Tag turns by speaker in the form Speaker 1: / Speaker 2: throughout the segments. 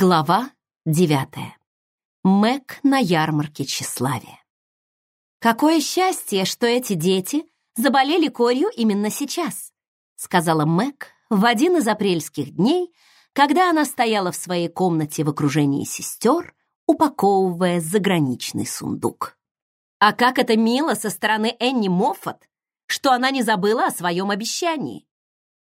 Speaker 1: Глава девятая. Мэг на ярмарке тщеславия. «Какое счастье, что эти дети заболели корью именно сейчас», сказала Мэг в один из апрельских дней, когда она стояла в своей комнате в окружении сестер, упаковывая заграничный сундук. А как это мило со стороны Энни Моффат, что она не забыла о своем обещании.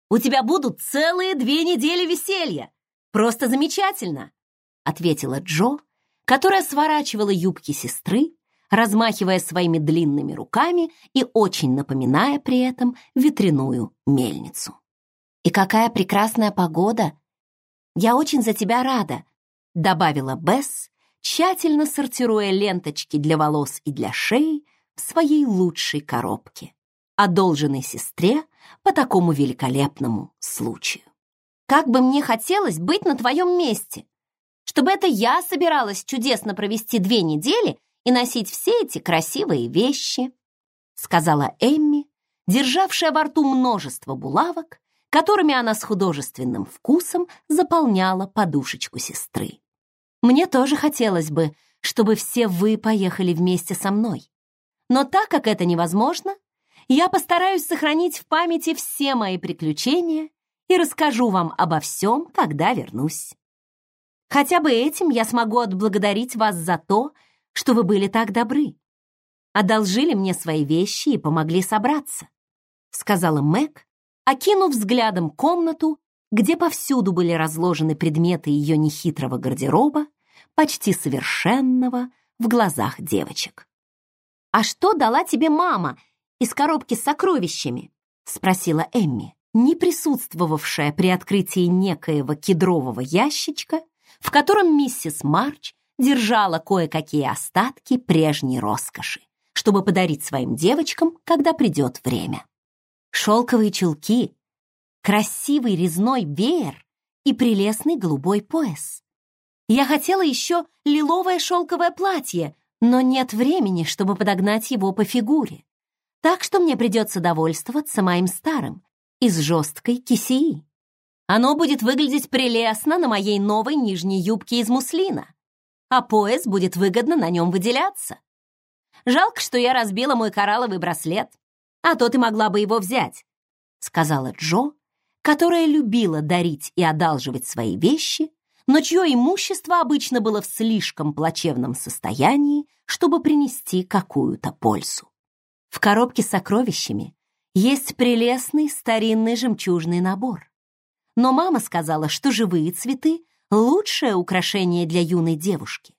Speaker 1: У тебя будут целые две недели веселья, «Просто замечательно!» — ответила Джо, которая сворачивала юбки сестры, размахивая своими длинными руками и очень напоминая при этом ветряную мельницу. «И какая прекрасная погода! Я очень за тебя рада!» — добавила Бесс, тщательно сортируя ленточки для волос и для шеи в своей лучшей коробке, одолженной сестре по такому великолепному случаю. Как бы мне хотелось быть на твоем месте, чтобы это я собиралась чудесно провести две недели и носить все эти красивые вещи», сказала Эмми, державшая во рту множество булавок, которыми она с художественным вкусом заполняла подушечку сестры. «Мне тоже хотелось бы, чтобы все вы поехали вместе со мной. Но так как это невозможно, я постараюсь сохранить в памяти все мои приключения и расскажу вам обо всем, когда вернусь. Хотя бы этим я смогу отблагодарить вас за то, что вы были так добры. Одолжили мне свои вещи и помогли собраться», — сказала Мэг, окинув взглядом комнату, где повсюду были разложены предметы ее нехитрого гардероба, почти совершенного в глазах девочек. «А что дала тебе мама из коробки с сокровищами?» — спросила Эмми не присутствовавшая при открытии некоего кедрового ящичка, в котором миссис Марч держала кое-какие остатки прежней роскоши, чтобы подарить своим девочкам, когда придет время. Шелковые чулки, красивый резной веер и прелестный голубой пояс. Я хотела еще лиловое шелковое платье, но нет времени, чтобы подогнать его по фигуре. Так что мне придется довольствоваться моим старым, из жесткой кисеи. Оно будет выглядеть прелестно на моей новой нижней юбке из муслина, а пояс будет выгодно на нем выделяться. Жалко, что я разбила мой коралловый браслет, а то ты могла бы его взять, сказала Джо, которая любила дарить и одалживать свои вещи, но чье имущество обычно было в слишком плачевном состоянии, чтобы принести какую-то пользу. В коробке с сокровищами есть прелестный старинный жемчужный набор. Но мама сказала, что живые цветы — лучшее украшение для юной девушки.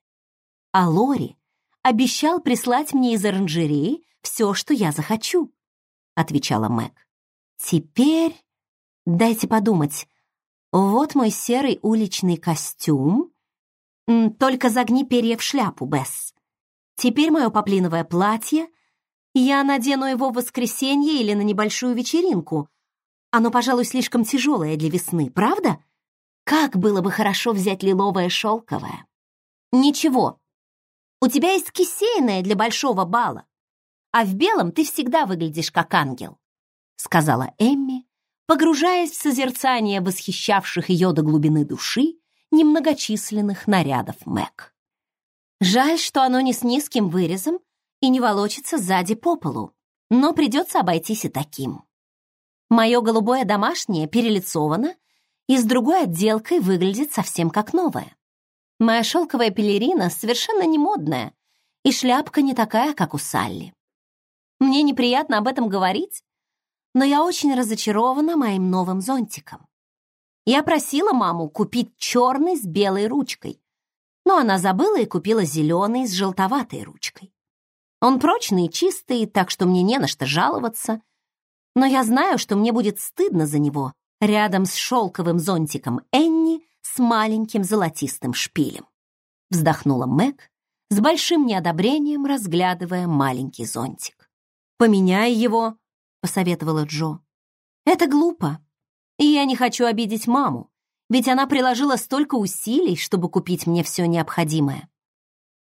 Speaker 1: А Лори обещал прислать мне из оранжереи все, что я захочу, — отвечала Мэг. Теперь дайте подумать. Вот мой серый уличный костюм. Только загни перья в шляпу, Бесс. Теперь мое поплиновое платье — я надену его в воскресенье или на небольшую вечеринку. Оно, пожалуй, слишком тяжелое для весны, правда? Как было бы хорошо взять лиловое шелковое. Ничего, у тебя есть кисейное для большого бала, а в белом ты всегда выглядишь как ангел, сказала Эмми, погружаясь в созерцание восхищавших ее до глубины души немногочисленных нарядов Мэг. Жаль, что оно не с низким вырезом, и не волочится сзади по полу, но придется обойтись и таким. Мое голубое домашнее перелицовано и с другой отделкой выглядит совсем как новое. Моя шелковая пелерина совершенно не модная, и шляпка не такая, как у Салли. Мне неприятно об этом говорить, но я очень разочарована моим новым зонтиком. Я просила маму купить черный с белой ручкой, но она забыла и купила зеленый с желтоватой ручкой. Он прочный и чистый, так что мне не на что жаловаться. Но я знаю, что мне будет стыдно за него рядом с шелковым зонтиком Энни с маленьким золотистым шпилем. Вздохнула Мэг, с большим неодобрением разглядывая маленький зонтик. «Поменяй его», — посоветовала Джо. «Это глупо, и я не хочу обидеть маму, ведь она приложила столько усилий, чтобы купить мне все необходимое.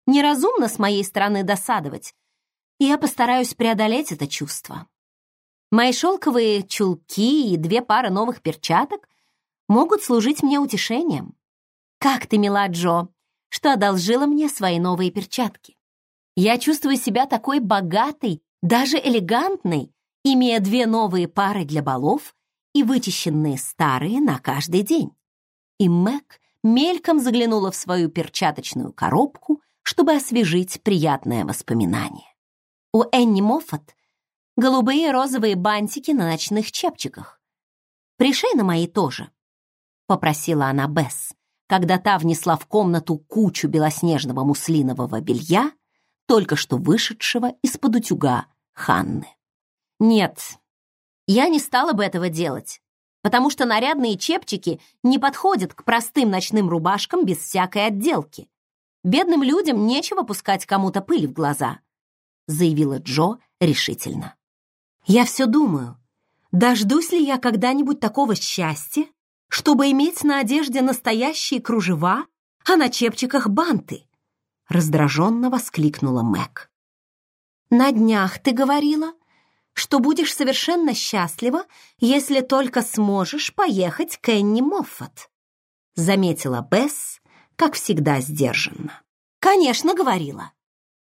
Speaker 1: Неразумно с моей стороны досадовать, я постараюсь преодолеть это чувство. Мои шелковые чулки и две пары новых перчаток могут служить мне утешением. «Как ты мила, Джо, что одолжила мне свои новые перчатки. Я чувствую себя такой богатой, даже элегантной, имея две новые пары для балов и вычищенные старые на каждый день». И Мэг мельком заглянула в свою перчаточную коробку, чтобы освежить приятное воспоминание. У Энни Моффат голубые и розовые бантики на ночных чепчиках. «Пришей на мои тоже», — попросила она Бесс, когда та внесла в комнату кучу белоснежного муслинового белья, только что вышедшего из-под утюга Ханны. «Нет, я не стала бы этого делать, потому что нарядные чепчики не подходят к простым ночным рубашкам без всякой отделки. Бедным людям нечего пускать кому-то пыль в глаза», заявила Джо решительно. «Я все думаю, дождусь ли я когда-нибудь такого счастья, чтобы иметь на одежде настоящие кружева, а на чепчиках банты?» раздраженно воскликнула Мэг. «На днях ты говорила, что будешь совершенно счастлива, если только сможешь поехать к Энни Моффат», заметила Бесс, как всегда сдержанно. «Конечно, говорила.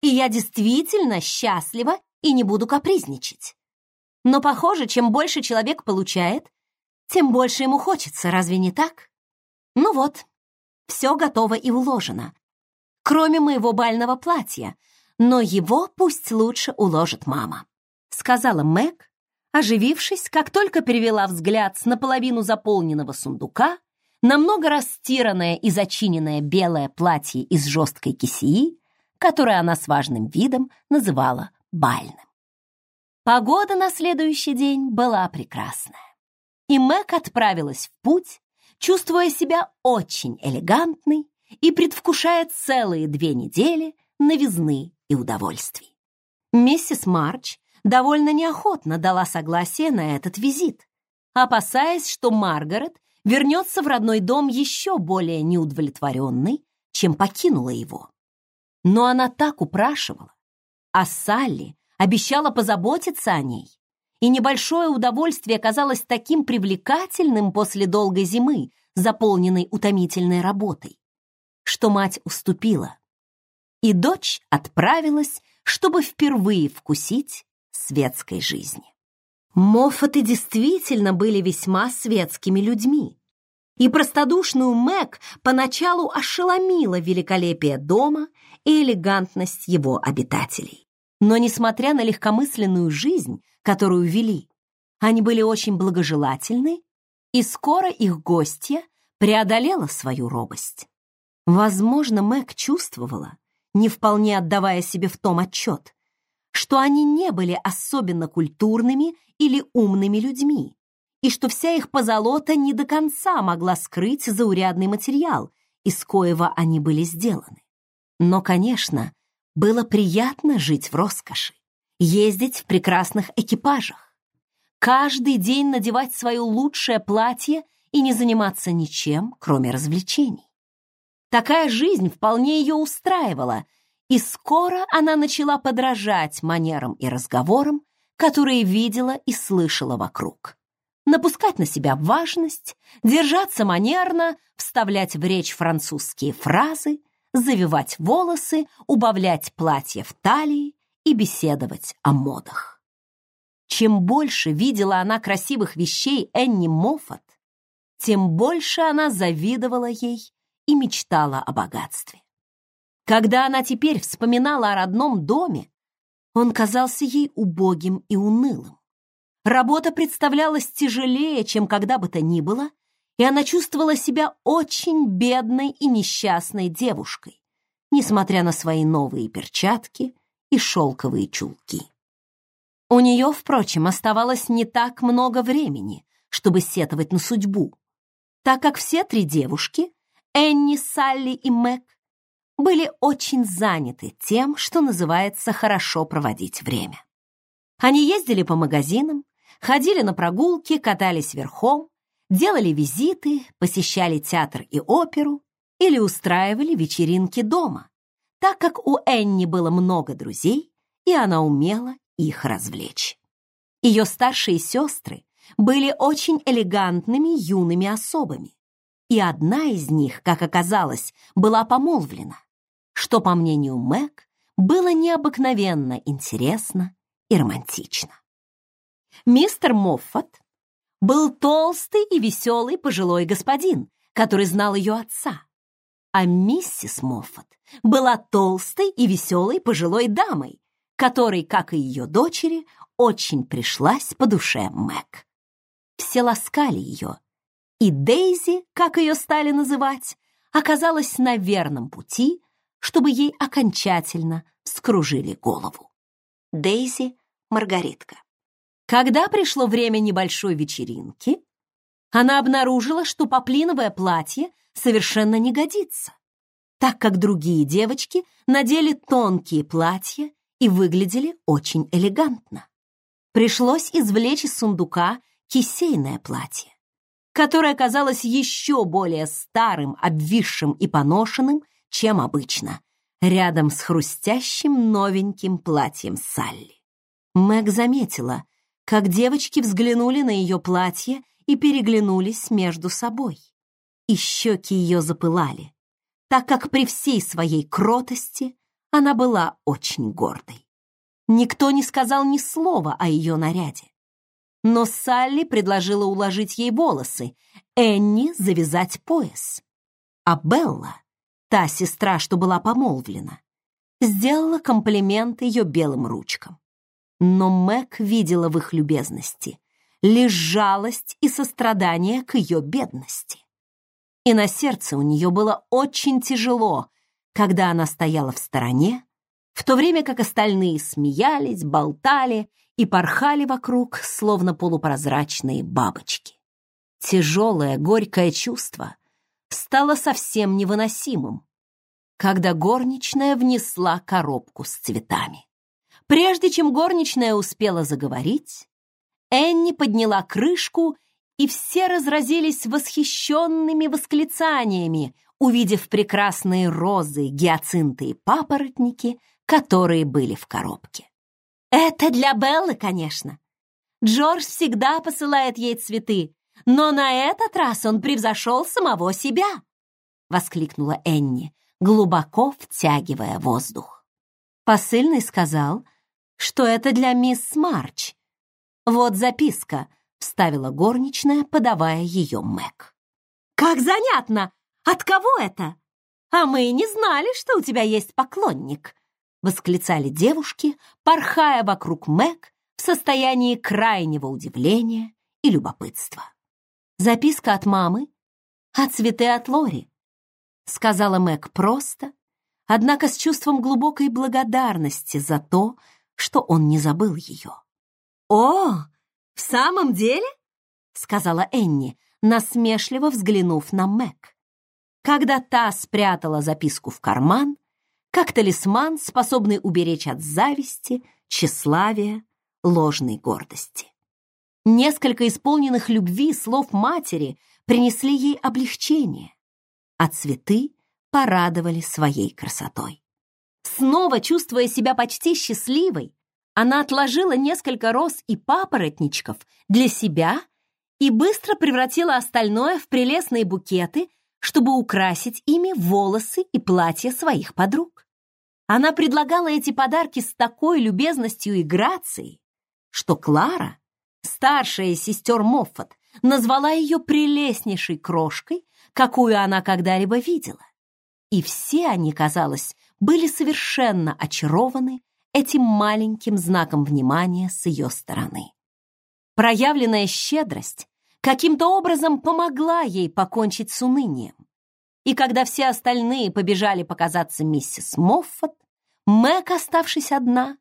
Speaker 1: И я действительно счастлива и не буду капризничать. Но, похоже, чем больше человек получает, тем больше ему хочется, разве не так? Ну вот, все готово и уложено, кроме моего бального платья, но его пусть лучше уложит мама», сказала Мэг, оживившись, как только перевела взгляд с наполовину заполненного сундука на много растиранное и зачиненное белое платье из жесткой кисеи, которое она с важным видом называла бальным. Погода на следующий день была прекрасная, и Мэг отправилась в путь, чувствуя себя очень элегантной и предвкушая целые две недели новизны и удовольствий. Миссис Марч довольно неохотно дала согласие на этот визит, опасаясь, что Маргарет вернется в родной дом еще более неудовлетворенной, чем покинула его. Но она так упрашивала, а Салли обещала позаботиться о ней, и небольшое удовольствие казалось таким привлекательным после долгой зимы, заполненной утомительной работой, что мать уступила, и дочь отправилась, чтобы впервые вкусить светской жизни. Моффаты действительно были весьма светскими людьми. И простодушную Мэг поначалу ошеломила великолепие дома и элегантность его обитателей. Но, несмотря на легкомысленную жизнь, которую вели, они были очень благожелательны, и скоро их гостья преодолела свою робость. Возможно, Мэг чувствовала, не вполне отдавая себе в том отчет, что они не были особенно культурными или умными людьми, и что вся их позолота не до конца могла скрыть заурядный материал, из коего они были сделаны. Но, конечно, было приятно жить в роскоши, ездить в прекрасных экипажах, каждый день надевать свое лучшее платье и не заниматься ничем, кроме развлечений. Такая жизнь вполне ее устраивала, и скоро она начала подражать манерам и разговорам, которые видела и слышала вокруг. Напускать на себя важность, держаться манерно, вставлять в речь французские фразы, завивать волосы, убавлять платье в талии и беседовать о модах. Чем больше видела она красивых вещей Энни Моффат, тем больше она завидовала ей и мечтала о богатстве. Когда она теперь вспоминала о родном доме, он казался ей убогим и унылым. Работа представлялась тяжелее, чем когда бы то ни было, и она чувствовала себя очень бедной и несчастной девушкой, несмотря на свои новые перчатки и шелковые чулки. У нее, впрочем, оставалось не так много времени, чтобы сетовать на судьбу, так как все три девушки, Энни, Салли и Мэг, были очень заняты тем, что называется хорошо проводить время. Они ездили по магазинам, ходили на прогулки, катались верхом, делали визиты, посещали театр и оперу или устраивали вечеринки дома, так как у Энни было много друзей, и она умела их развлечь. Ее старшие сестры были очень элегантными юными особами, и одна из них, как оказалось, была помолвлена, что, по мнению Мэг, было необыкновенно интересно и романтично. Мистер Моффат был толстый и веселый пожилой господин, который знал ее отца, а миссис Моффат была толстой и веселой пожилой дамой, которой, как и ее дочери, очень пришлась по душе Мэг. Все ласкали ее, и Дейзи, как ее стали называть, оказалась на верном пути, чтобы ей окончательно скружили голову. Дейзи Маргаритка. Когда пришло время небольшой вечеринки, она обнаружила, что поплиновое платье совершенно не годится, так как другие девочки надели тонкие платья и выглядели очень элегантно. Пришлось извлечь из сундука кисейное платье, которое оказалось еще более старым, обвисшим и поношенным, чем обычно, рядом с хрустящим новеньким платьем Салли. Мэг заметила, как девочки взглянули на ее платье и переглянулись между собой. И щеки ее запылали, так как при всей своей кротости она была очень гордой. Никто не сказал ни слова о ее наряде. Но Салли предложила уложить ей волосы, Энни завязать пояс. А Белла, та сестра, что была помолвлена, сделала комплимент ее белым ручкам. Но Мэг видела в их любезности лишь жалость и сострадание к ее бедности. И на сердце у нее было очень тяжело, когда она стояла в стороне, в то время как остальные смеялись, болтали и порхали вокруг, словно полупрозрачные бабочки. Тяжелое, горькое чувство стало совсем невыносимым, когда горничная внесла коробку с цветами. Прежде чем горничная успела заговорить, Энни подняла крышку, и все разразились восхищенными восклицаниями, увидев прекрасные розы, гиацинты и папоротники, которые были в коробке. «Это для Беллы, конечно. Джордж всегда посылает ей цветы, но на этот раз он превзошел самого себя!» — воскликнула Энни, глубоко втягивая воздух. Посыльный сказал, что это для мисс Марч. Вот записка, вставила горничная, подавая ее Мэг. Как занятно! От кого это? А мы не знали, что у тебя есть поклонник, восклицали девушки, порхая вокруг Мэг в состоянии крайнего удивления и любопытства. Записка от мамы, а цветы от Лори, сказала Мэг просто, однако с чувством глубокой благодарности за то, что он не забыл ее. «О, в самом деле?» — сказала Энни, насмешливо взглянув на Мэг. Когда та спрятала записку в карман, как талисман, способный уберечь от зависти, тщеславия, ложной гордости. Несколько исполненных любви слов матери принесли ей облегчение, а цветы порадовали своей красотой. Снова чувствуя себя почти счастливой, она отложила несколько роз и папоротничков для себя и быстро превратила остальное в прелестные букеты, чтобы украсить ими волосы и платья своих подруг. Она предлагала эти подарки с такой любезностью и грацией, что Клара, старшая сестер Моффат, назвала ее прелестнейшей крошкой, какую она когда-либо видела. И все они, казалось, были совершенно очарованы этим маленьким знаком внимания с ее стороны. Проявленная щедрость каким-то образом помогла ей покончить с унынием. И когда все остальные побежали показаться миссис Моффат, Мэг, оставшись одна,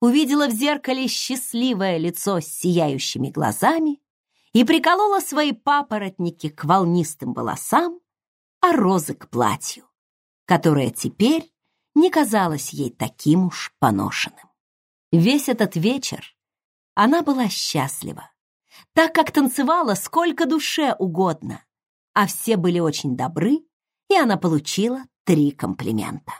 Speaker 1: увидела в зеркале счастливое лицо с сияющими глазами и приколола свои папоротники к волнистым волосам, а розы к платью которое теперь не казалось ей таким уж поношенным. Весь этот вечер она была счастлива, так как танцевала сколько душе угодно, а все были очень добры, и она получила три комплимента.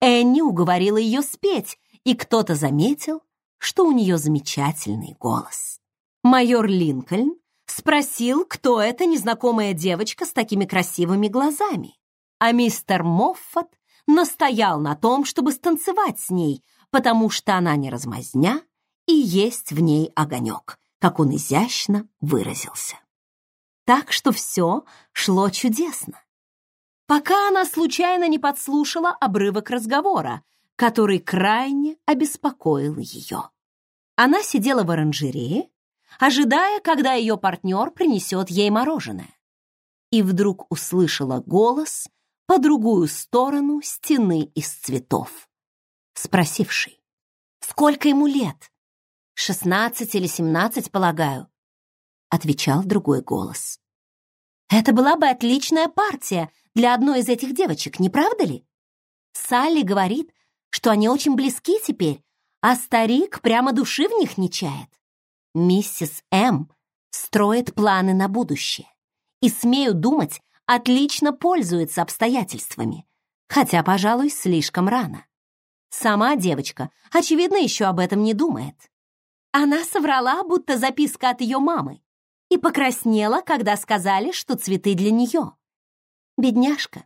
Speaker 1: Энни уговорила ее спеть, и кто-то заметил, что у нее замечательный голос. Майор Линкольн спросил, кто эта незнакомая девочка с такими красивыми глазами. А мистер Моффат настоял на том, чтобы станцевать с ней, потому что она не размазня и есть в ней огонек, как он изящно выразился. Так что все шло чудесно. Пока она случайно не подслушала обрывок разговора, который крайне обеспокоил ее. Она сидела в оранжерее, ожидая, когда ее партнер принесет ей мороженое. И вдруг услышала голос по другую сторону стены из цветов, спросивший, «Сколько ему лет?» «Шестнадцать или семнадцать, полагаю», — отвечал другой голос. «Это была бы отличная партия для одной из этих девочек, не правда ли? Салли говорит, что они очень близки теперь, а старик прямо души в них не чает. Миссис М. строит планы на будущее. И, смею думать, отлично пользуется обстоятельствами, хотя, пожалуй, слишком рано. Сама девочка, очевидно, еще об этом не думает. Она соврала, будто записка от ее мамы, и покраснела, когда сказали, что цветы для нее. Бедняжка.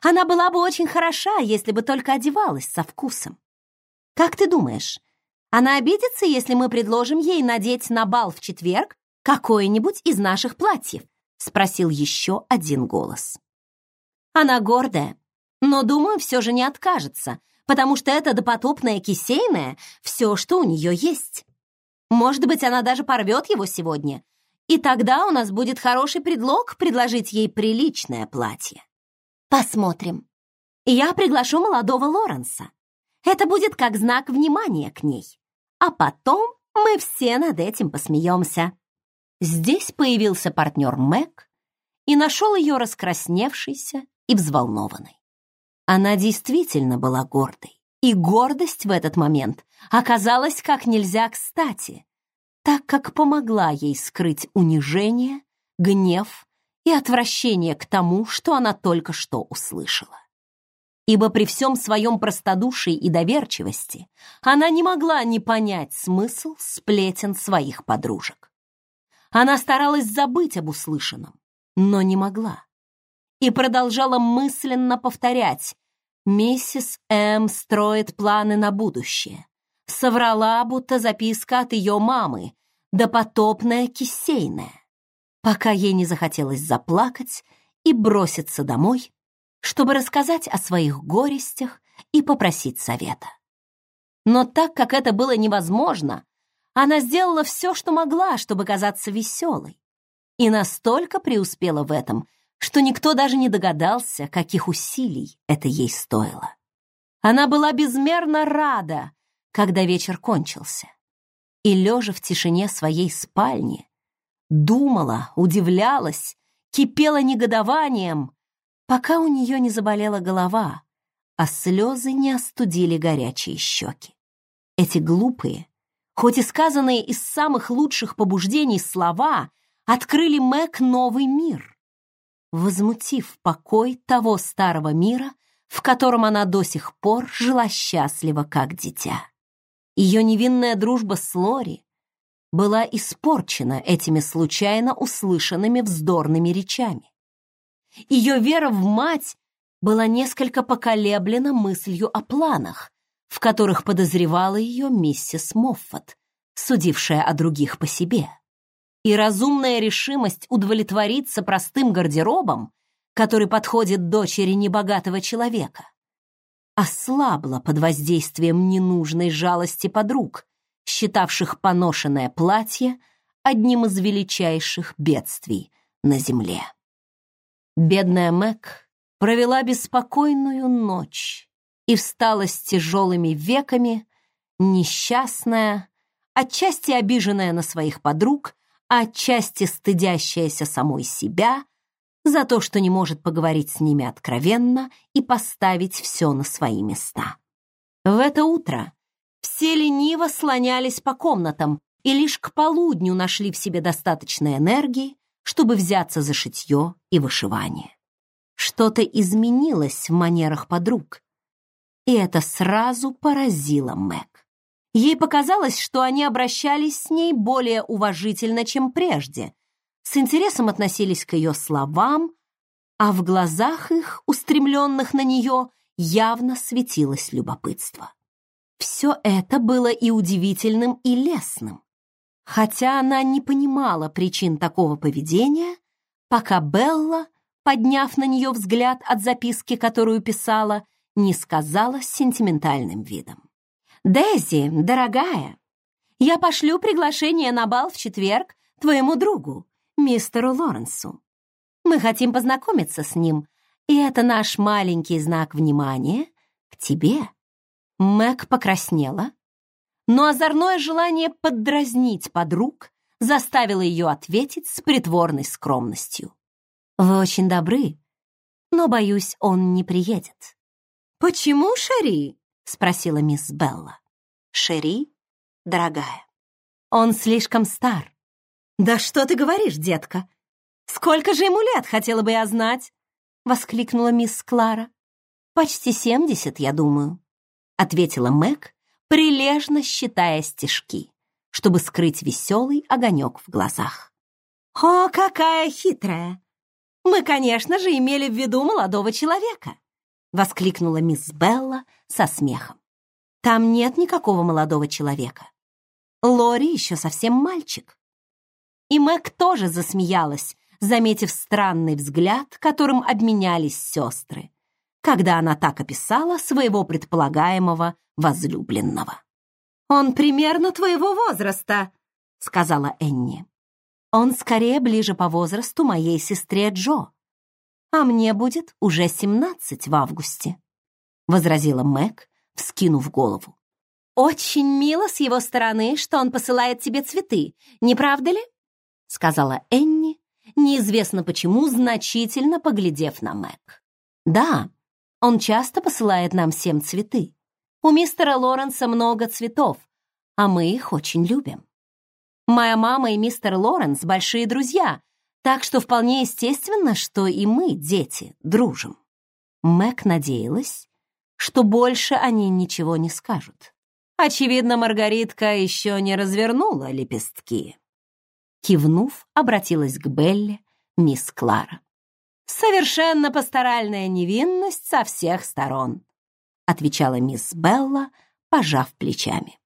Speaker 1: Она была бы очень хороша, если бы только одевалась со вкусом. Как ты думаешь, она обидится, если мы предложим ей надеть на бал в четверг какое-нибудь из наших платьев? Спросил еще один голос. Она гордая, но, думаю, все же не откажется, потому что это допотопное кисейное все, что у нее есть. Может быть, она даже порвет его сегодня, и тогда у нас будет хороший предлог предложить ей приличное платье. Посмотрим. Я приглашу молодого Лоренса. Это будет как знак внимания к ней. А потом мы все над этим посмеемся. Здесь появился партнер Мэг и нашел ее раскрасневшейся и взволнованной. Она действительно была гордой, и гордость в этот момент оказалась как нельзя кстати, так как помогла ей скрыть унижение, гнев и отвращение к тому, что она только что услышала ибо при всем своем простодушии и доверчивости она не могла не понять смысл сплетен своих подружек. Она старалась забыть об услышанном, но не могла. И продолжала мысленно повторять «Миссис М. строит планы на будущее». Соврала, будто записка от ее мамы, допотопная кисейная, пока ей не захотелось заплакать и броситься домой чтобы рассказать о своих горестях и попросить совета. Но так как это было невозможно, она сделала все, что могла, чтобы казаться веселой. И настолько преуспела в этом, что никто даже не догадался, каких усилий это ей стоило. Она была безмерно рада, когда вечер кончился. И, лежа в тишине своей спальни, думала, удивлялась, кипела негодованием, пока у нее не заболела голова, а слезы не остудили горячие щеки. Эти глупые, хоть и сказанные из самых лучших побуждений слова, открыли Мэг новый мир, возмутив покой того старого мира, в котором она до сих пор жила счастливо, как дитя. Ее невинная дружба с Лори была испорчена этими случайно услышанными вздорными речами. Ее вера в мать была несколько поколеблена мыслью о планах, в которых подозревала ее миссис Моффат, судившая о других по себе. И разумная решимость удовлетвориться простым гардеробом, который подходит дочери небогатого человека, ослабла под воздействием ненужной жалости подруг, считавших поношенное платье одним из величайших бедствий на земле. Бедная Мэг провела беспокойную ночь и встала с тяжелыми веками, несчастная, отчасти обиженная на своих подруг, отчасти стыдящаяся самой себя за то, что не может поговорить с ними откровенно и поставить все на свои места. В это утро все лениво слонялись по комнатам и лишь к полудню нашли в себе достаточно энергии, чтобы взяться за шитье и вышивание. Что-то изменилось в манерах подруг, и это сразу поразило Мэг. Ей показалось, что они обращались с ней более уважительно, чем прежде, с интересом относились к ее словам, а в глазах их, устремленных на нее, явно светилось любопытство. Все это было и удивительным, и лесным, хотя она не понимала причин такого поведения, пока Белла, подняв на нее взгляд от записки, которую писала, не сказала с сентиментальным видом. «Дейзи, дорогая, я пошлю приглашение на бал в четверг твоему другу, мистеру Лоренсу. Мы хотим познакомиться с ним, и это наш маленький знак внимания к тебе». Мэг покраснела, но озорное желание поддразнить подруг заставило ее ответить с притворной скромностью. «Вы очень добры, но, боюсь, он не приедет». «Почему Шерри?» — спросила мисс Белла. «Шерри, дорогая, он слишком стар». «Да что ты говоришь, детка? Сколько же ему лет, хотела бы я знать?» — воскликнула мисс Клара. «Почти семьдесят, я думаю», — ответила Мэг, прилежно считая стежки, чтобы скрыть веселый огонек в глазах. «О, какая хитрая! Мы, конечно же, имели в виду молодого человека!» — воскликнула мисс Белла со смехом. «Там нет никакого молодого человека. Лори еще совсем мальчик». И Мэг тоже засмеялась, заметив странный взгляд, которым обменялись сестры, когда она так описала своего предполагаемого возлюбленного. «Он примерно твоего возраста», — сказала Энни. «Он скорее ближе по возрасту моей сестре Джо, а мне будет уже семнадцать в августе», — возразила Мэг, вскинув голову. «Очень мило с его стороны, что он посылает тебе цветы, не правда ли?» — сказала Энни, неизвестно почему, значительно поглядев на Мэг. «Да, он часто посылает нам всем цветы. У мистера Лоренса много цветов, а мы их очень любим. Моя мама и мистер Лоренс — большие друзья, так что вполне естественно, что и мы, дети, дружим. Мэг надеялась, что больше они ничего не скажут. Очевидно, Маргаритка еще не развернула лепестки. Кивнув, обратилась к Белле мисс Клара. «Совершенно пасторальная невинность со всех сторон», отвечала мисс Белла, пожав плечами.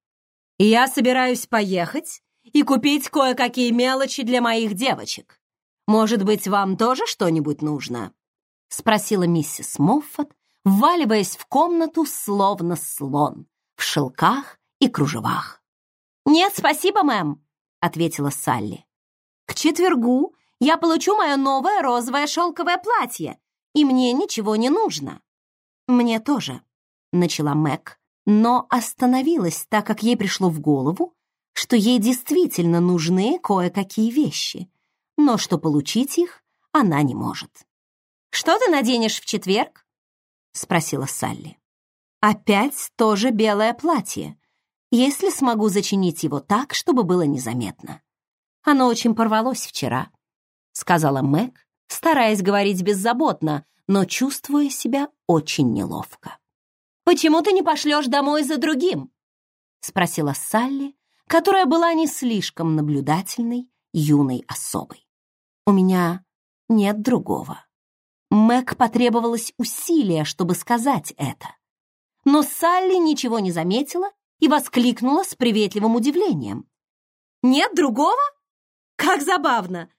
Speaker 1: «Я собираюсь поехать и купить кое-какие мелочи для моих девочек. Может быть, вам тоже что-нибудь нужно?» спросила миссис Моффат, вваливаясь в комнату словно слон, в шелках и кружевах. «Нет, спасибо, мэм», — ответила Салли. «К четвергу я получу мое новое розовое шелковое платье, и мне ничего не нужно». «Мне тоже», — начала Мэг, но остановилась, так как ей пришло в голову, что ей действительно нужны кое-какие вещи, но что получить их она не может. «Что ты наденешь в четверг?» — спросила Салли. «Опять тоже белое платье, если смогу зачинить его так, чтобы было незаметно. Оно очень порвалось вчера», — сказала Мэг, стараясь говорить беззаботно, но чувствуя себя очень неловко. «Почему ты не пошлешь домой за другим?» — спросила Салли, которая была не слишком наблюдательной юной особой. «У меня нет другого». Мэг потребовалось усилие, чтобы сказать это. Но Салли ничего не заметила и воскликнула с приветливым удивлением. «Нет другого? Как забавно!»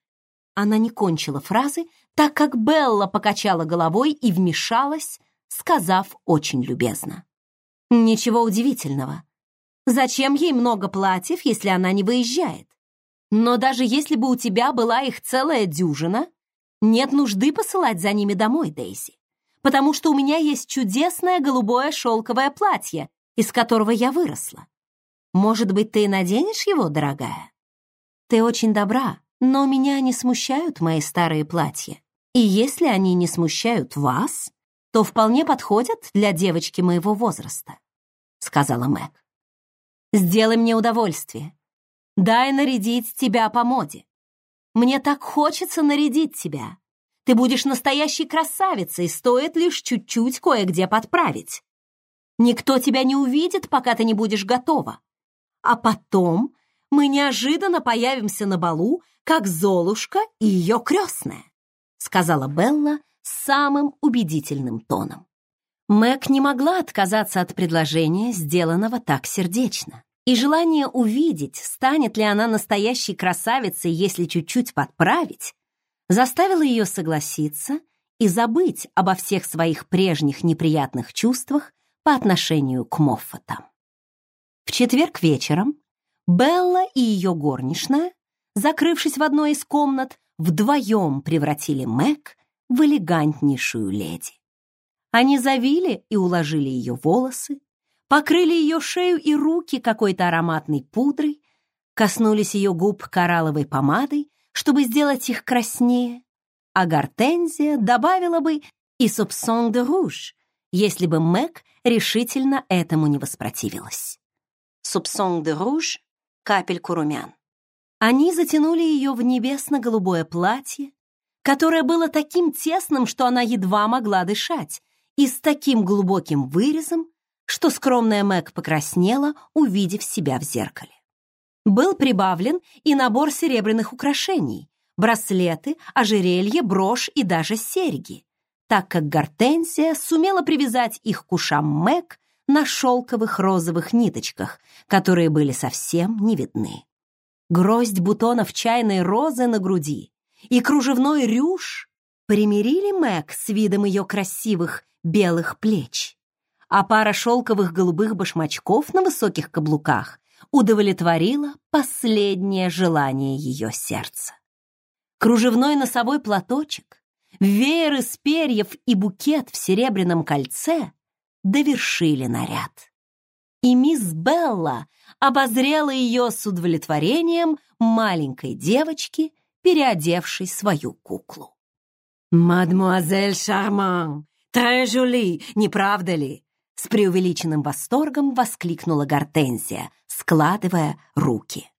Speaker 1: Она не кончила фразы, так как Белла покачала головой и вмешалась, сказав очень любезно. «Ничего удивительного. Зачем ей много платьев, если она не выезжает? Но даже если бы у тебя была их целая дюжина, нет нужды посылать за ними домой, Дейзи, потому что у меня есть чудесное голубое шелковое платье, из которого я выросла. Может быть, ты наденешь его, дорогая? Ты очень добра, но меня не смущают мои старые платья. И если они не смущают вас, то вполне подходят для девочки моего возраста», — сказала Мэг. «Сделай мне удовольствие. Дай нарядить тебя по моде. Мне так хочется нарядить тебя. Ты будешь настоящей красавицей, стоит лишь чуть-чуть кое-где подправить. Никто тебя не увидит, пока ты не будешь готова. А потом мы неожиданно появимся на балу, как Золушка и ее крестная», сказала Белла самым убедительным тоном. Мэг не могла отказаться от предложения, сделанного так сердечно. И желание увидеть, станет ли она настоящей красавицей, если чуть-чуть подправить, заставило ее согласиться и забыть обо всех своих прежних неприятных чувствах по отношению к Моффатам. В четверг вечером Белла и ее горничная, закрывшись в одной из комнат, вдвоем превратили Мэг в элегантнейшую леди. Они завили и уложили ее волосы, покрыли ее шею и руки какой-то ароматной пудрой, коснулись ее губ коралловой помадой, чтобы сделать их краснее, а Гортензия добавила бы и супсон де руж, если бы Мэг решительно этому не воспротивилась. Супсон де руж — капельку румян. Они затянули ее в небесно-голубое платье, которое было таким тесным, что она едва могла дышать, и с таким глубоким вырезом, что скромная Мэг покраснела, увидев себя в зеркале. Был прибавлен и набор серебряных украшений, браслеты, ожерелье, брошь и даже серьги, так как Гортензия сумела привязать их к ушам Мэг на шелковых розовых ниточках, которые были совсем не видны. Гроздь бутонов чайной розы на груди и кружевной рюш примирили Мэг с видом ее красивых белых плеч, а пара шелковых голубых башмачков на высоких каблуках удовлетворила последнее желание ее сердца. Кружевной носовой платочек, веер из перьев и букет в серебряном кольце довершили наряд. И мисс Белла обозрела ее с удовлетворением маленькой девочки, переодевшей свою куклу. «Мадмуазель Шарман, «Très жули, не правда ли?» С преувеличенным восторгом воскликнула Гортензия, складывая руки.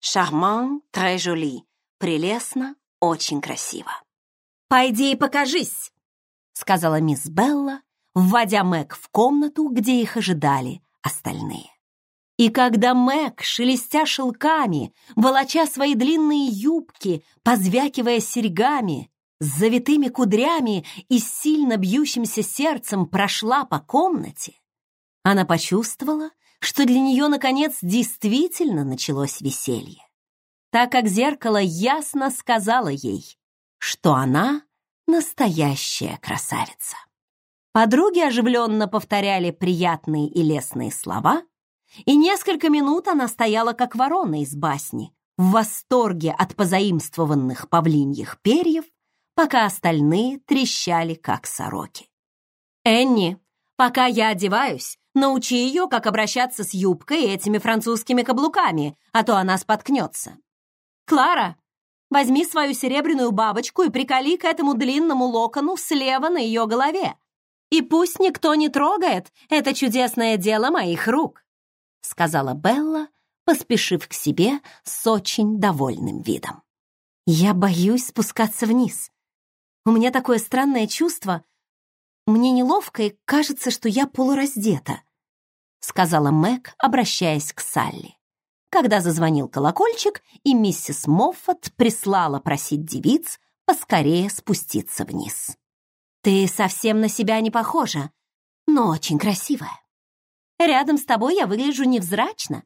Speaker 1: «Шарман, très жули, прелестно, очень красиво». «Пойди и покажись», — сказала мисс Белла, вводя Мэг в комнату, где их ожидали остальные. И когда Мэг, шелестя шелками, волоча свои длинные юбки, позвякивая серьгами, с завитыми кудрями и сильно бьющимся сердцем прошла по комнате, она почувствовала, что для нее, наконец, действительно началось веселье, так как зеркало ясно сказала ей, что она настоящая красавица. Подруги оживленно повторяли приятные и лестные слова, и несколько минут она стояла как ворона из басни, в восторге от позаимствованных павлиньих перьев пока остальные трещали, как сороки. «Энни, пока я одеваюсь, научи ее, как обращаться с юбкой и этими французскими каблуками, а то она споткнется. Клара, возьми свою серебряную бабочку и приколи к этому длинному локону слева на ее голове. И пусть никто не трогает это чудесное дело моих рук», сказала Белла, поспешив к себе с очень довольным видом. «Я боюсь спускаться вниз. У меня такое странное чувство. Мне неловко и кажется, что я полураздета», — сказала Мэг, обращаясь к Салли. Когда зазвонил колокольчик, и миссис Моффат прислала просить девиц поскорее спуститься вниз. «Ты совсем на себя не похожа, но очень красивая. Рядом с тобой я выгляжу невзрачно.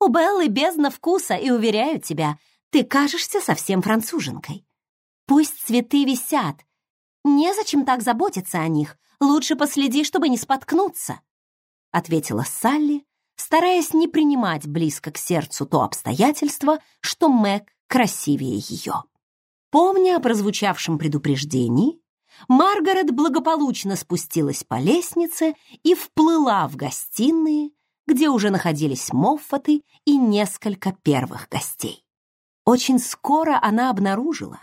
Speaker 1: У Беллы бездна вкуса, и, уверяю тебя, ты кажешься совсем француженкой. Пусть цветы висят. Незачем так заботиться о них. Лучше последи, чтобы не споткнуться», — ответила Салли, стараясь не принимать близко к сердцу то обстоятельство, что Мэг красивее ее. Помня о прозвучавшем предупреждении, Маргарет благополучно спустилась по лестнице и вплыла в гостиные, где уже находились Моффаты и несколько первых гостей. Очень скоро она обнаружила,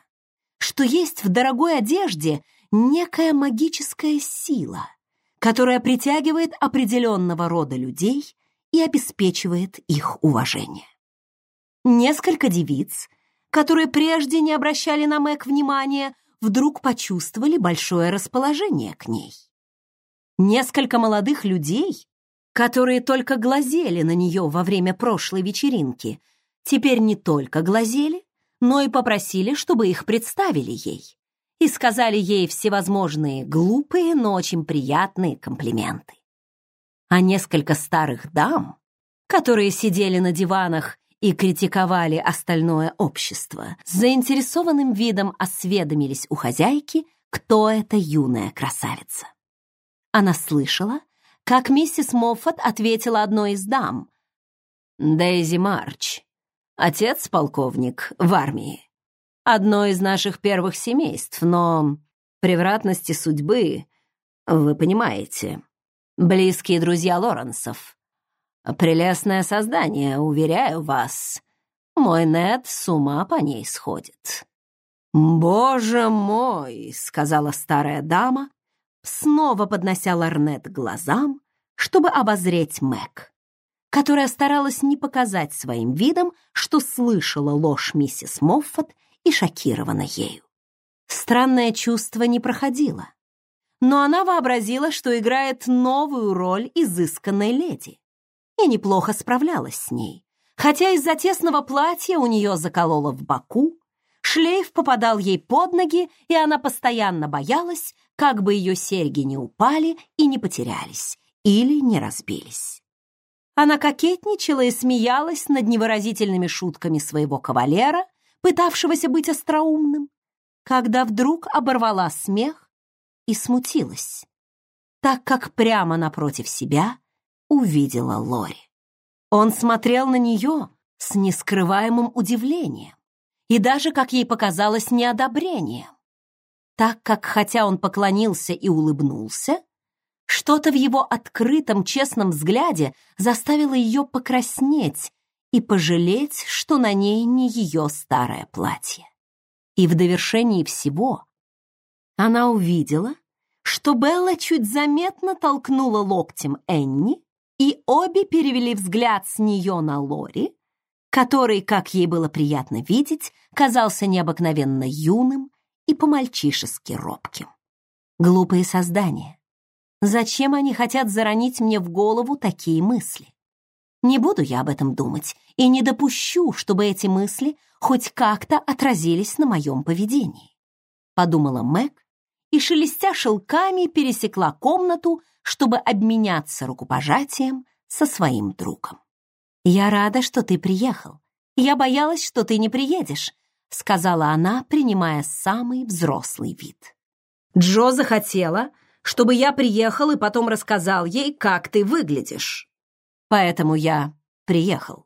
Speaker 1: что есть в дорогой одежде некая магическая сила, которая притягивает определенного рода людей и обеспечивает их уважение. Несколько девиц, которые прежде не обращали на Мэг внимания, вдруг почувствовали большое расположение к ней. Несколько молодых людей, которые только глазели на нее во время прошлой вечеринки, теперь не только глазели, но и попросили, чтобы их представили ей, и сказали ей всевозможные глупые, но очень приятные комплименты. А несколько старых дам, которые сидели на диванах и критиковали остальное общество, с заинтересованным видом осведомились у хозяйки, кто эта юная красавица. Она слышала, как миссис Моффат ответила одной из дам. «Дейзи Марч, отец полковник в армии. Одно из наших первых семейств, но превратности судьбы, вы понимаете, близкие друзья Лоренсов. Прелестное создание, уверяю вас. Мой Нед с ума по ней сходит». «Боже мой!» — сказала старая дама, снова поднося ларнет к глазам, чтобы обозреть Мэг, которая старалась не показать своим видом, что слышала ложь миссис Моффат и шокирована ею. Странное чувство не проходило, но она вообразила, что играет новую роль изысканной леди и неплохо справлялась с ней, хотя из-за тесного платья у нее закололо в боку, Шлейф попадал ей под ноги, и она постоянно боялась, как бы ее серьги не упали и не потерялись, или не разбились. Она кокетничала и смеялась над невыразительными шутками своего кавалера, пытавшегося быть остроумным, когда вдруг оборвала смех и смутилась, так как прямо напротив себя увидела Лори. Он смотрел на нее с нескрываемым удивлением и даже, как ей показалось, неодобрением, так как, хотя он поклонился и улыбнулся, что-то в его открытом, честном взгляде заставило ее покраснеть и пожалеть, что на ней не ее старое платье. И в довершении всего она увидела, что Белла чуть заметно толкнула локтем Энни, и обе перевели взгляд с нее на Лори, который, как ей было приятно видеть, казался необыкновенно юным и по-мальчишески робким. Глупые создания. Зачем они хотят заронить мне в голову такие мысли? Не буду я об этом думать и не допущу, чтобы эти мысли хоть как-то отразились на моем поведении. Подумала Мэг и, шелестя шелками, пересекла комнату, чтобы обменяться рукопожатием со своим другом. «Я рада, что ты приехал. Я боялась, что ты не приедешь», сказала она, принимая самый взрослый вид. «Джо захотела, чтобы я приехал и потом рассказал ей, как ты выглядишь. Поэтому я приехал»,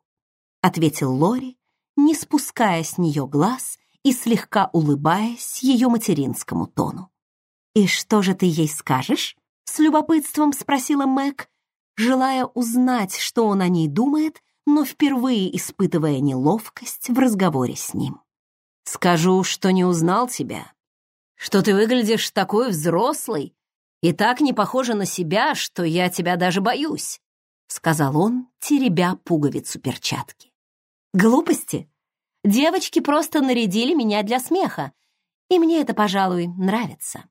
Speaker 1: ответил Лори, не спуская с нее глаз и слегка улыбаясь ее материнскому тону. «И что же ты ей скажешь?» с любопытством спросила Мэг, желая узнать, что он о ней думает но впервые испытывая неловкость в разговоре с ним. «Скажу, что не узнал тебя, что ты выглядишь такой взрослый и так не похожа на себя, что я тебя даже боюсь», сказал он, теребя пуговицу перчатки. «Глупости. Девочки просто нарядили меня для смеха, и мне это, пожалуй, нравится.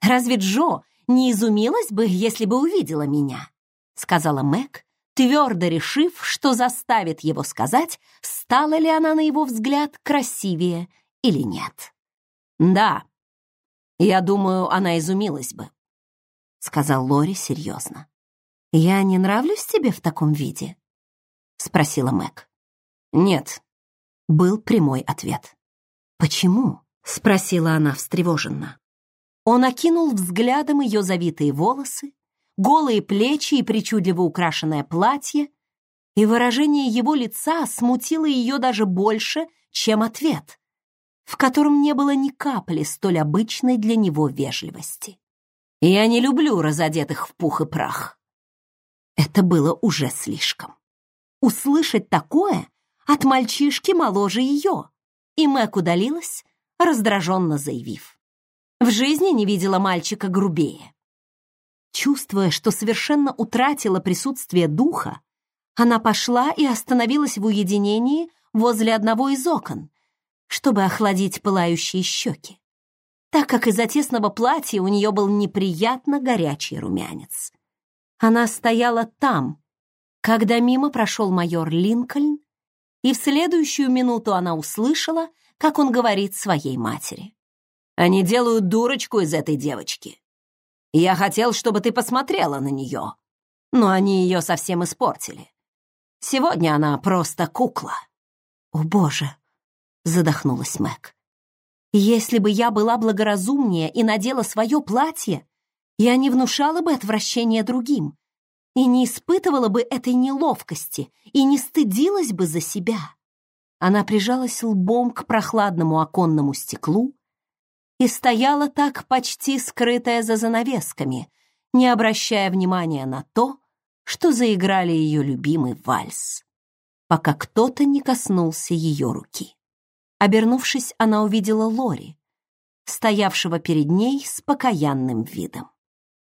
Speaker 1: Разве Джо не изумилась бы, если бы увидела меня?» сказала Мэг, твердо решив, что заставит его сказать, стала ли она, на его взгляд, красивее или нет. «Да, я думаю, она изумилась бы», — сказал Лори серьезно. «Я не нравлюсь тебе в таком виде?» — спросила Мэг. «Нет», — был прямой ответ. «Почему?» — спросила она встревоженно. Он окинул взглядом ее завитые волосы, голые плечи и причудливо украшенное платье, и выражение его лица смутило ее даже больше, чем ответ, в котором не было ни капли столь обычной для него вежливости. «Я не люблю разодетых в пух и прах». Это было уже слишком. Услышать такое от мальчишки моложе ее, и Мэг удалилась, раздраженно заявив. В жизни не видела мальчика грубее. Чувствуя, что совершенно утратила присутствие духа, она пошла и остановилась в уединении возле одного из окон, чтобы охладить пылающие щеки, так как из-за тесного платья у нее был неприятно горячий румянец. Она стояла там, когда мимо прошел майор Линкольн и в следующую минуту она услышала, как он говорит своей матери. «Они делают дурочку из этой девочки. Я хотел, чтобы ты посмотрела на нее, но они ее совсем испортили. Сегодня она просто кукла». «О, Боже!» — задохнулась Мэг. «Если бы я была благоразумнее и надела свое платье, я не внушала бы отвращения другим и не испытывала бы этой неловкости и не стыдилась бы за себя. Она прижалась лбом к прохладному оконному стеклу и стояла так почти скрытая за занавесками, не обращая внимания на то, что заиграли ее любимый вальс, пока кто-то не коснулся ее руки. Обернувшись, она увидела Лори, стоявшего перед ней с покаянным видом.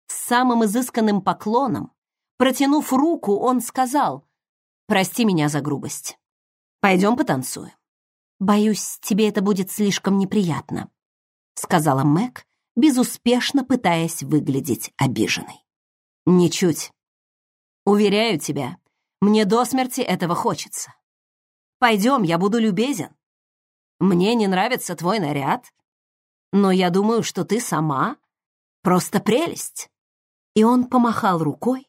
Speaker 1: С самым изысканным поклоном, протянув руку, он сказал, «Прости меня за грубость. Пойдем потанцуем». «Боюсь, тебе это будет слишком неприятно», сказала Мэг, безуспешно пытаясь выглядеть обиженной. «Ничуть. Уверяю тебя, мне до смерти этого хочется. Пойдем, я буду любезен. Мне не нравится твой наряд, но я думаю, что ты сама просто прелесть». И он помахал рукой,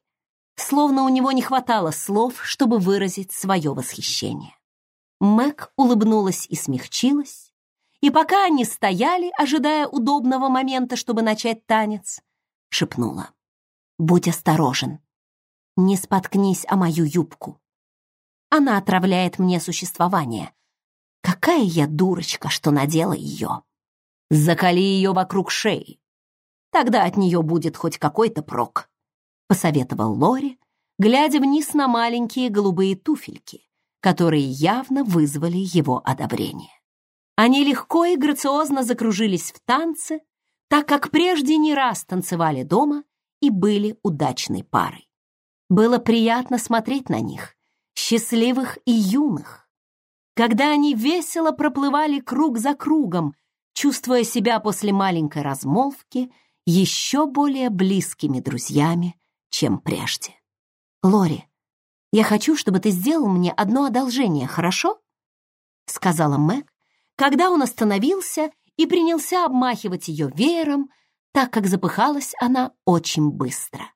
Speaker 1: словно у него не хватало слов, чтобы выразить свое восхищение. Мэг улыбнулась и смягчилась, и пока они стояли, ожидая удобного момента, чтобы начать танец, шепнула. «Будь осторожен. Не споткнись о мою юбку. Она отравляет мне существование. Какая я дурочка, что надела ее. Закали ее вокруг шеи. Тогда от нее будет хоть какой-то прок», — посоветовал Лори, глядя вниз на маленькие голубые туфельки, которые явно вызвали его одобрение. Они легко и грациозно закружились в танце, так как прежде не раз танцевали дома и были удачной парой. Было приятно смотреть на них, счастливых и юных, когда они весело проплывали круг за кругом, чувствуя себя после маленькой размолвки еще более близкими друзьями, чем прежде. «Лори, я хочу, чтобы ты сделал мне одно одолжение, хорошо?» — сказала Мэг, когда он остановился и принялся обмахивать ее веером, так как запыхалась она очень быстро,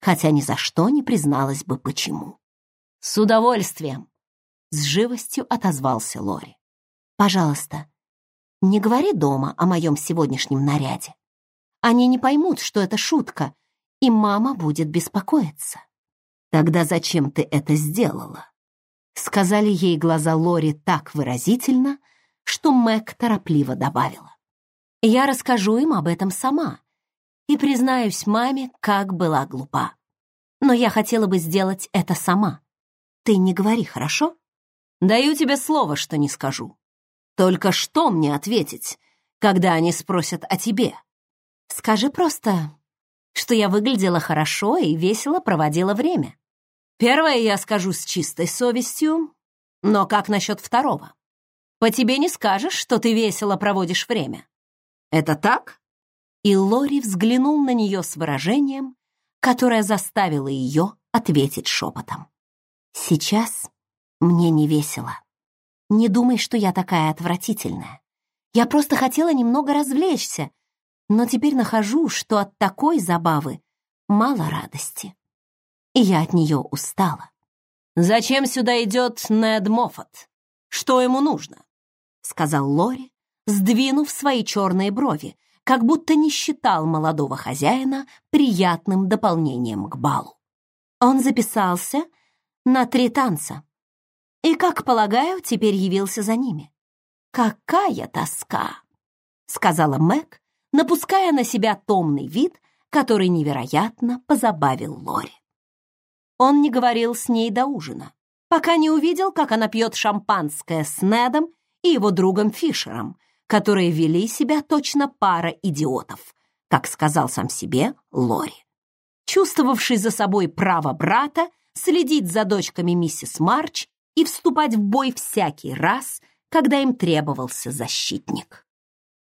Speaker 1: хотя ни за что не призналась бы почему. «С удовольствием!» — с живостью отозвался Лори. «Пожалуйста, не говори дома о моем сегодняшнем наряде. Они не поймут, что это шутка, и мама будет беспокоиться». «Тогда зачем ты это сделала?» Сказали ей глаза Лори так выразительно, что Мэг торопливо добавила. «Я расскажу им об этом сама и признаюсь маме, как была глупа. Но я хотела бы сделать это сама. Ты не говори, хорошо? Даю тебе слово, что не скажу. Только что мне ответить, когда они спросят о тебе? Скажи просто, что я выглядела хорошо и весело проводила время. Первое я скажу с чистой совестью, но как насчет второго? По тебе не скажешь, что ты весело проводишь время. Это так?» И Лори взглянул на нее с выражением, которое заставило ее ответить шепотом. «Сейчас мне не весело. Не думай, что я такая отвратительная. Я просто хотела немного развлечься, но теперь нахожу, что от такой забавы мало радости. И я от нее устала. «Зачем сюда идет Нед Моффат? Что ему нужно?» сказал Лори, сдвинув свои черные брови, как будто не считал молодого хозяина приятным дополнением к балу. Он записался на три танца и, как полагаю, теперь явился за ними. «Какая тоска!» — сказала Мэг, напуская на себя томный вид, который невероятно позабавил Лори. Он не говорил с ней до ужина, пока не увидел, как она пьет шампанское с Недом и его другом Фишером, которые вели себя точно пара идиотов, как сказал сам себе Лори. Чувствовавший за собой право брата следить за дочками миссис Марч и вступать в бой всякий раз, когда им требовался защитник.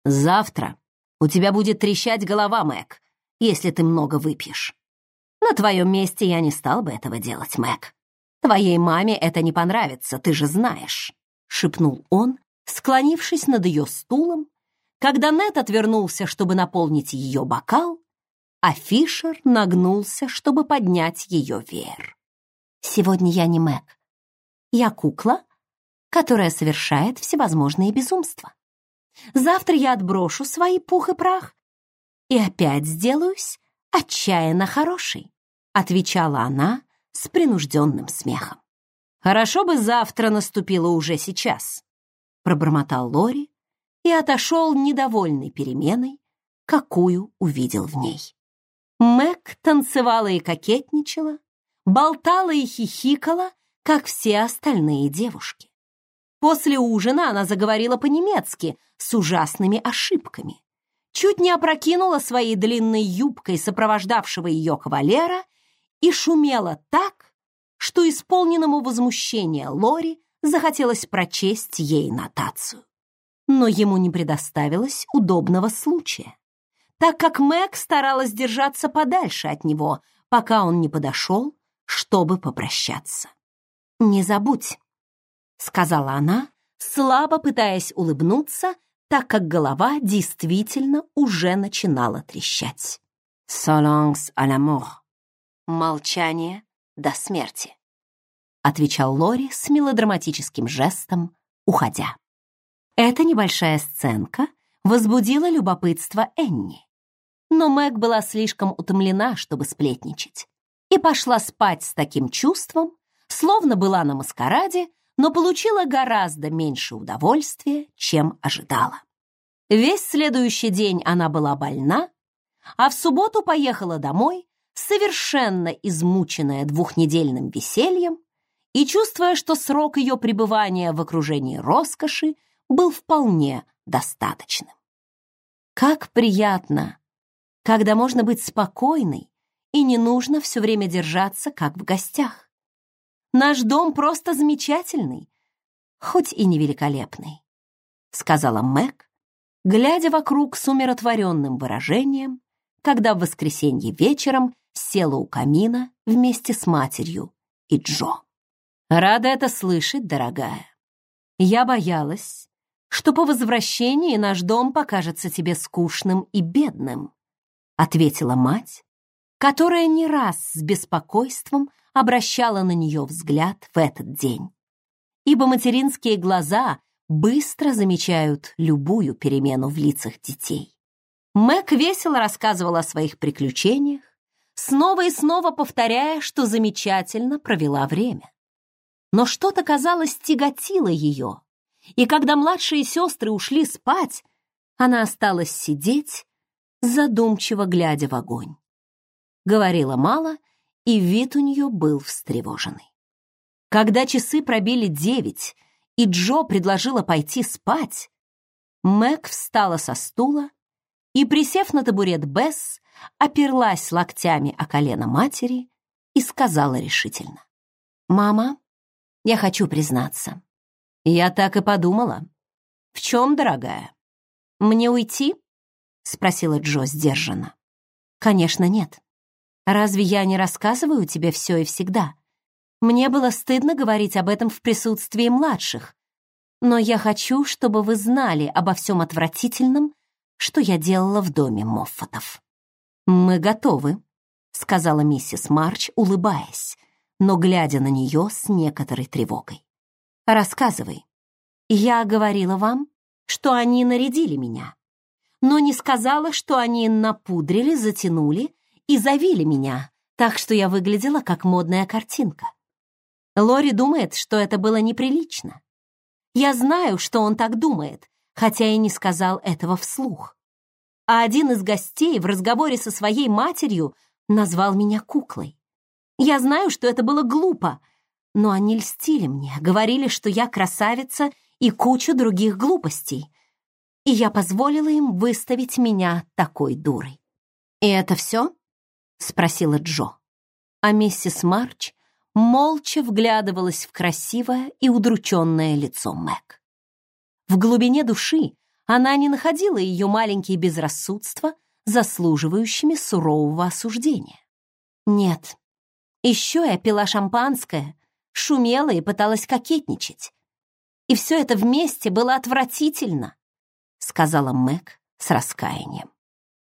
Speaker 1: «Завтра у тебя будет трещать голова, Мэг, если ты много выпьешь. На твоем месте я не стал бы этого делать, Мэг. «Твоей маме это не понравится, ты же знаешь», — шепнул он, склонившись над ее стулом, когда Нет отвернулся, чтобы наполнить ее бокал, а Фишер нагнулся, чтобы поднять ее веер. «Сегодня я не Мэг. Я кукла, которая совершает всевозможные безумства. Завтра я отброшу свои пух и прах и опять сделаюсь отчаянно хорошей», отвечала она с принужденным смехом. «Хорошо бы завтра наступило уже сейчас», пробормотал Лори и отошел недовольный переменой, какую увидел в ней. Мэг танцевала и кокетничала, болтала и хихикала, как все остальные девушки. После ужина она заговорила по-немецки с ужасными ошибками. Чуть не опрокинула своей длинной юбкой сопровождавшего ее кавалера и шумела так, что исполненному возмущения Лори захотелось прочесть ей нотацию. Но ему не предоставилось удобного случая, так как Мэг старалась держаться подальше от него, пока он не подошел, чтобы попрощаться. «Не забудь», — сказала она, слабо пытаясь улыбнуться, так как голова действительно уже начинала трещать. «Солонgs à la mort» — молчание до смерти отвечал Лори с мелодраматическим жестом, уходя. Эта небольшая сценка возбудила любопытство Энни. Но Мэг была слишком утомлена, чтобы сплетничать, и пошла спать с таким чувством, словно была на маскараде, но получила гораздо меньше удовольствия, чем ожидала. Весь следующий день она была больна, а в субботу поехала домой, совершенно измученная двухнедельным весельем и чувствуя, что срок ее пребывания в окружении роскоши был вполне достаточным. Как приятно, когда можно быть спокойной и не нужно все время держаться, как в гостях. Наш дом просто замечательный, хоть и невеликолепный, сказала Мэг, глядя вокруг с умиротворенным выражением, когда в воскресенье вечером села у камина вместе с матерью и Джо. Рада это слышать, дорогая. Я боялась, что по возвращении наш дом покажется тебе скучным и бедным, ответила мать, которая не раз с беспокойством обращала на нее взгляд в этот день. Ибо материнские глаза быстро замечают любую перемену в лицах детей. Мэг весело рассказывала о своих приключениях, снова и снова повторяя, что замечательно провела время но что-то, казалось, тяготило ее, и когда младшие сестры ушли спать, она осталась сидеть, задумчиво глядя в огонь. Говорила мало, и вид у нее был встревоженный. Когда часы пробили девять, и Джо предложила пойти спать, Мэг встала со стула и, присев на табурет Бесс, оперлась локтями о колено матери и сказала решительно. «Мама, я хочу признаться. Я так и подумала. В чем, дорогая? Мне уйти? Спросила Джо сдержанно. Конечно, нет. Разве я не рассказываю тебе все и всегда? Мне было стыдно говорить об этом в присутствии младших, но я хочу, чтобы вы знали обо всем отвратительном, что я делала в доме Моффатов. Мы готовы, сказала миссис Марч, улыбаясь но глядя на нее с некоторой тревогой. «Рассказывай. Я говорила вам, что они нарядили меня, но не сказала, что они напудрили, затянули и завили меня, так что я выглядела как модная картинка. Лори думает, что это было неприлично. Я знаю, что он так думает, хотя и не сказал этого вслух. А один из гостей в разговоре со своей матерью назвал меня куклой. Я знаю, что это было глупо, но они льстили мне, говорили, что я красавица и кучу других глупостей. И я позволила им выставить меня такой дурой. «И это все?» — спросила Джо. А миссис Марч молча вглядывалась в красивое и удрученное лицо Мэг. В глубине души она не находила ее маленькие безрассудства заслуживающими сурового осуждения. Нет, еще я пила шампанское, шумела и пыталась кокетничать. И все это вместе было отвратительно, сказала Мэг с раскаянием.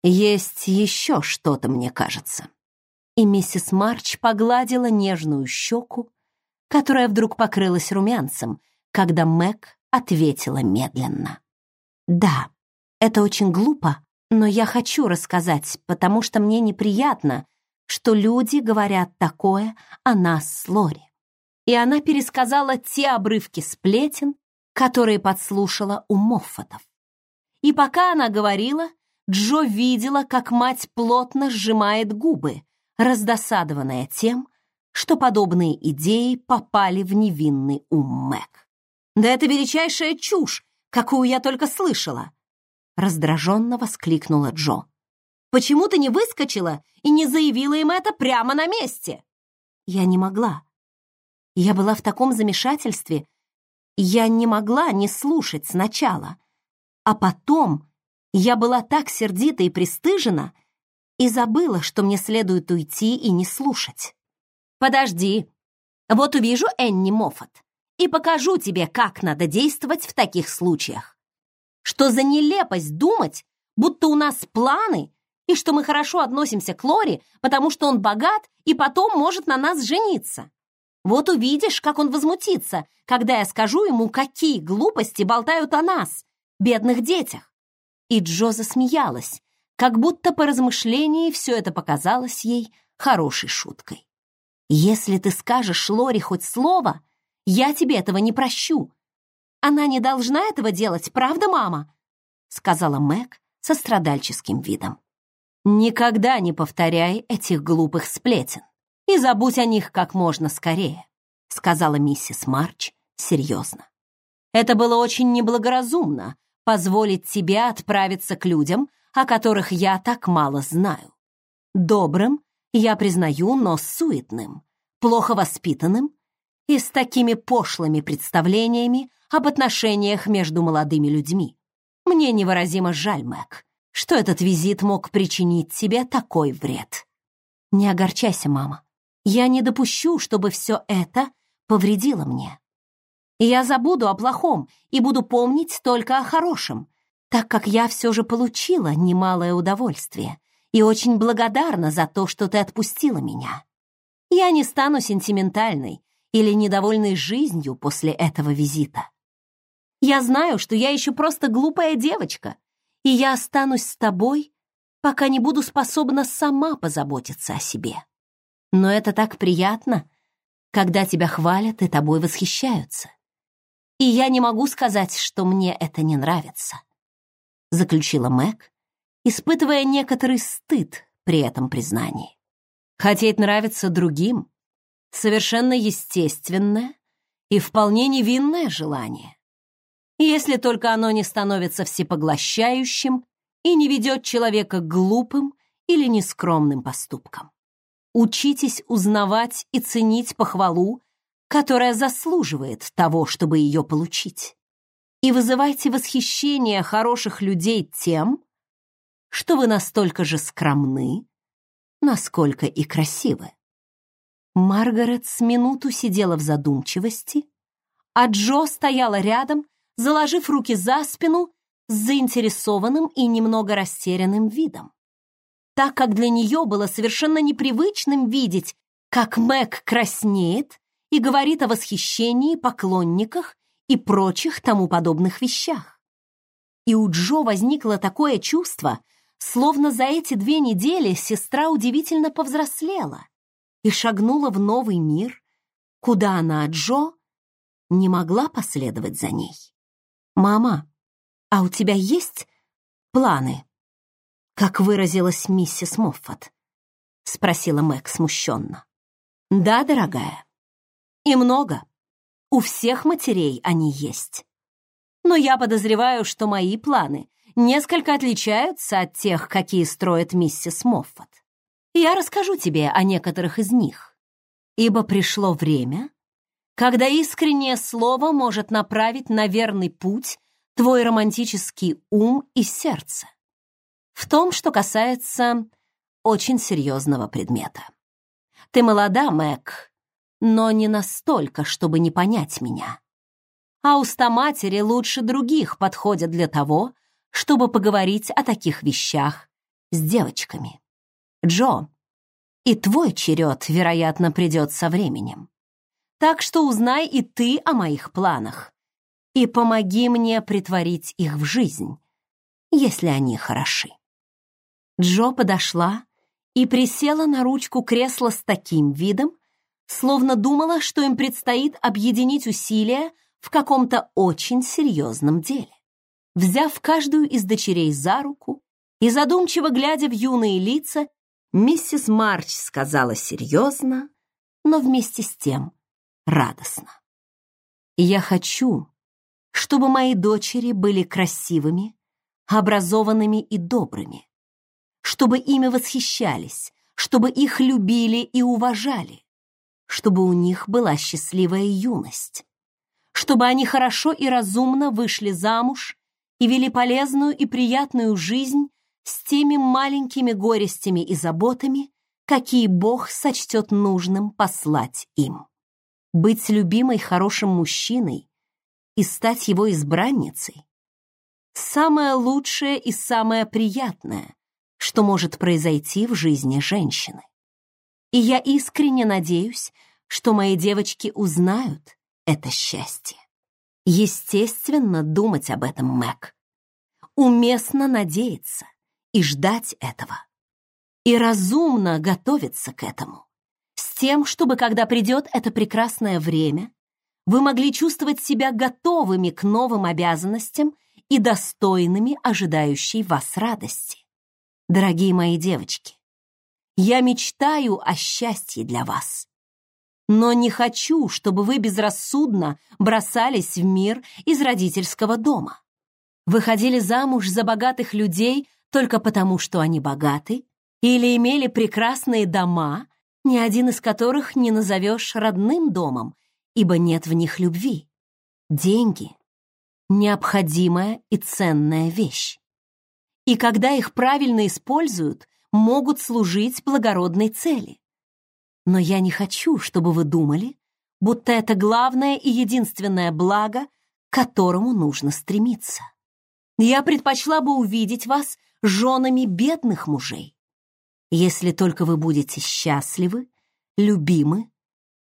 Speaker 1: Есть еще что-то, мне кажется. И миссис Марч погладила нежную щеку, которая вдруг покрылась румянцем, когда Мэг ответила медленно. «Да, это очень глупо, но я хочу рассказать, потому что мне неприятно, что люди говорят такое о нас с Лори». И она пересказала те обрывки сплетен, которые подслушала у Моффатов. И пока она говорила, Джо видела, как мать плотно сжимает губы, раздосадованная тем, что подобные идеи попали в невинный ум Мэг. «Да это величайшая чушь, какую я только слышала!» Раздраженно воскликнула Джо. «Почему ты не выскочила и не заявила им это прямо на месте?» Я не могла. Я была в таком замешательстве, я не могла не слушать сначала. А потом я была так сердита и пристыжена и забыла, что мне следует уйти и не слушать. «Подожди, вот увижу Энни Моффат и покажу тебе, как надо действовать в таких случаях. Что за нелепость думать, будто у нас планы и что мы хорошо относимся к Лори, потому что он богат и потом может на нас жениться. Вот увидишь, как он возмутится, когда я скажу ему, какие глупости болтают о нас, бедных детях. И Джо засмеялась, как будто по размышлении все это показалось ей хорошей шуткой. «Если ты скажешь Лори хоть слово, я тебе этого не прощу. Она не должна этого делать, правда, мама?» сказала Мэг со страдальческим видом. «Никогда не повторяй этих глупых сплетен и забудь о них как можно скорее», сказала миссис Марч серьезно. «Это было очень неблагоразумно позволить тебе отправиться к людям, о которых я так мало знаю. Добрым, я признаю, но суетным, плохо воспитанным и с такими пошлыми представлениями об отношениях между молодыми людьми. Мне невыразимо жаль, Мэг, что этот визит мог причинить тебе такой вред. Не огорчайся, мама. Я не допущу, чтобы все это повредило мне. Я забуду о плохом и буду помнить только о хорошем, так как я все же получила немалое удовольствие и очень благодарна за то, что ты отпустила меня. Я не стану сентиментальной или недовольной жизнью после этого визита. Я знаю, что я еще просто глупая девочка, и я останусь с тобой, пока не буду способна сама позаботиться о себе. Но это так приятно, когда тебя хвалят и тобой восхищаются. И я не могу сказать, что мне это не нравится, заключила Мэг, испытывая некоторый стыд при этом признании. Хотеть нравится другим — совершенно естественное и вполне невинное желание. Если только оно не становится всепоглощающим и не ведет человека глупым или нескромным поступкам. Учитесь узнавать и ценить похвалу, которая заслуживает того, чтобы ее получить. И вызывайте восхищение хороших людей тем, что вы настолько же скромны, насколько и красивы. Маргарет с минуту сидела в задумчивости, а Джо стояла рядом, заложив руки за спину с заинтересованным и немного растерянным видом так как для нее было совершенно непривычным видеть, как Мэг краснеет и говорит о восхищении, поклонниках и прочих тому подобных вещах. И у Джо возникло такое чувство, словно за эти две недели сестра удивительно повзрослела и шагнула в новый мир, куда она, Джо, не могла последовать за ней. «Мама, а у тебя есть планы?» как выразилась миссис Моффат? Спросила Мэг смущенно. Да, дорогая. И много. У всех матерей они есть. Но я подозреваю, что мои планы несколько отличаются от тех, какие строит миссис Моффат. Я расскажу тебе о некоторых из них, ибо пришло время, когда искреннее слово может направить на верный путь твой романтический ум и сердце в том, что касается очень серьезного предмета. Ты молода, Мэг, но не настолько, чтобы не понять меня. А уста матери лучше других подходят для того, чтобы поговорить о таких вещах с девочками. Джо, и твой черед, вероятно, придет со временем. Так что узнай и ты о моих планах. И помоги мне притворить их в жизнь, если они хороши. Джо подошла и присела на ручку кресла с таким видом, словно думала, что им предстоит объединить усилия в каком-то очень серьезном деле. Взяв каждую из дочерей за руку и задумчиво глядя в юные лица, миссис Марч сказала серьезно, но вместе с тем радостно. «Я хочу, чтобы мои дочери были красивыми, образованными и добрыми, чтобы ими восхищались, чтобы их любили и уважали, чтобы у них была счастливая юность, чтобы они хорошо и разумно вышли замуж и вели полезную и приятную жизнь с теми маленькими горестями и заботами, какие Бог сочтет нужным послать им. Быть любимой хорошим мужчиной и стать его избранницей — самое лучшее и самое приятное, что может произойти в жизни женщины. И я искренне надеюсь, что мои девочки узнают это счастье. Естественно, думать об этом, Мэг. Уместно надеяться и ждать этого. И разумно готовиться к этому. С тем, чтобы, когда придет это прекрасное время, вы могли чувствовать себя готовыми к новым обязанностям и достойными ожидающей вас радости. Дорогие мои девочки, я мечтаю о счастье для вас. Но не хочу, чтобы вы безрассудно бросались в мир из родительского дома. Выходили замуж за богатых людей только потому, что они богаты, или имели прекрасные дома, ни один из которых не назовешь родным домом, ибо нет в них любви. Деньги — необходимая и ценная вещь и когда их правильно используют, могут служить благородной цели. Но я не хочу, чтобы вы думали, будто это главное и единственное благо, к которому нужно стремиться. Я предпочла бы увидеть вас женами бедных мужей, если только вы будете счастливы, любимы,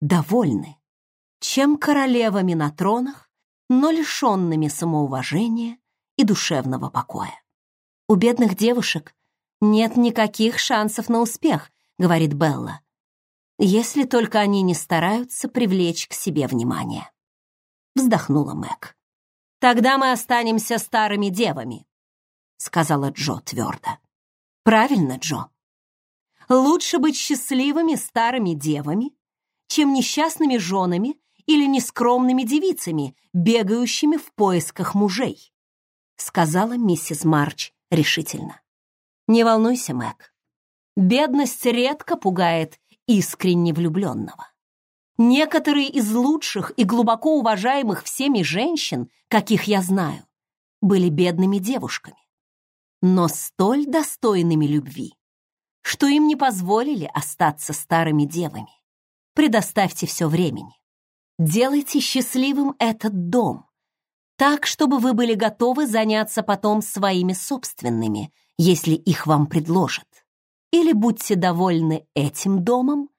Speaker 1: довольны, чем королевами на тронах, но лишенными самоуважения и душевного покоя. «У бедных девушек нет никаких шансов на успех», — говорит Белла, «если только они не стараются привлечь к себе внимание». Вздохнула Мэг. «Тогда мы останемся старыми девами», — сказала Джо твердо. «Правильно, Джо. Лучше быть счастливыми старыми девами, чем несчастными женами или нескромными девицами, бегающими в поисках мужей», — сказала миссис Марч решительно. «Не волнуйся, Мэг. Бедность редко пугает искренне влюбленного. Некоторые из лучших и глубоко уважаемых всеми женщин, каких я знаю, были бедными девушками, но столь достойными любви, что им не позволили остаться старыми девами. Предоставьте все времени. Делайте счастливым этот дом, так, чтобы вы были готовы заняться потом своими собственными, если их вам предложат. Или будьте довольны этим домом,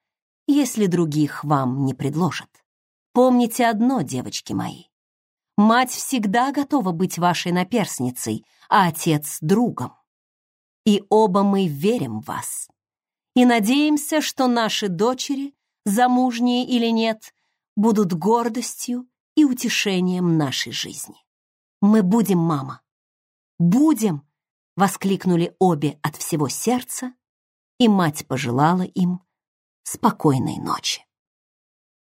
Speaker 1: если других вам не предложат. Помните одно, девочки мои. Мать всегда готова быть вашей наперсницей, а отец — другом. И оба мы верим в вас. И надеемся, что наши дочери, замужние или нет, будут гордостью и утешением нашей жизни. Мы будем, мама. Будем, воскликнули обе от всего сердца, и мать пожелала им спокойной ночи.